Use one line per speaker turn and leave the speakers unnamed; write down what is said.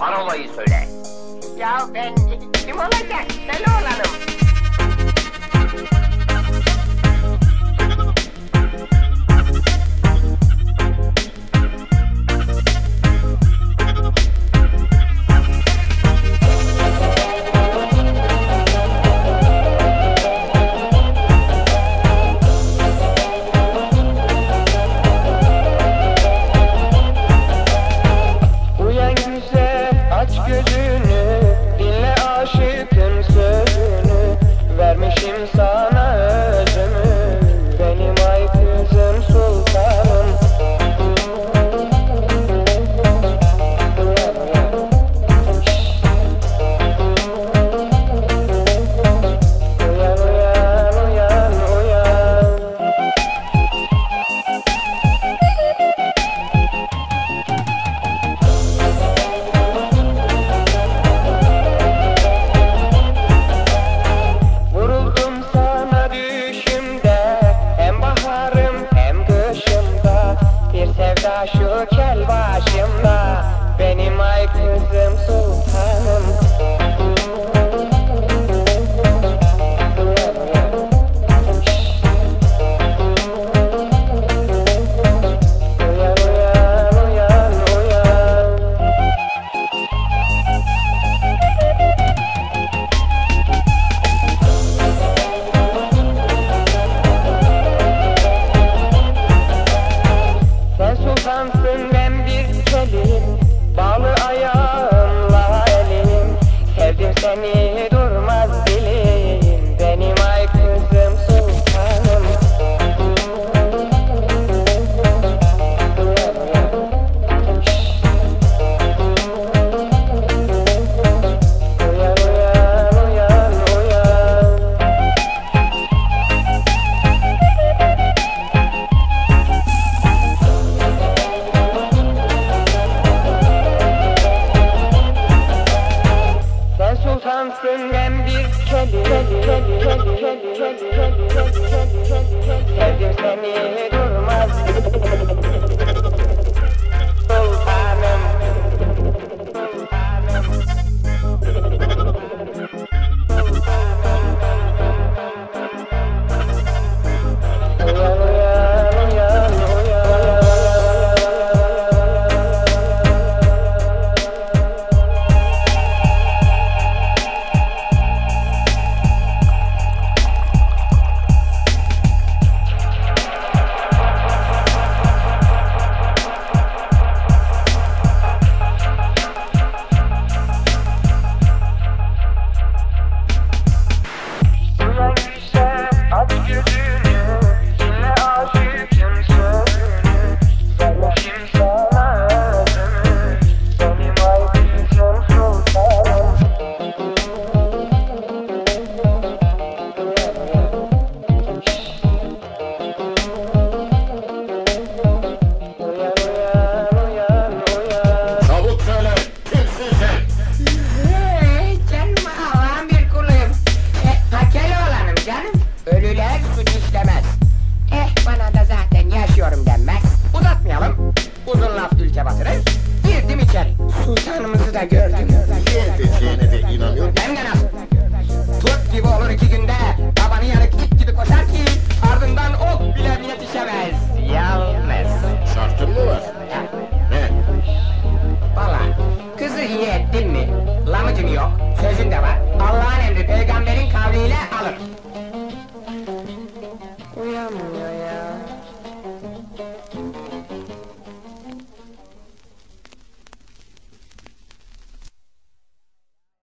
Parolayı söyle.
Ya ben kim olacak?
Ben
olanım. Hayatı da gördüm
Niye dediğine de inanıyorum.
Ben de Tut gibi olur iki günde. Babanı yanık it gibi koşar ki Ardından ok bile yetişemez Yalnız.
Şartın mı var? Ne?
Valla Kızı iyi ettin mi? Lamıcın yok Sözün de var. Allah'ın emri peygamberin kavliyle alır.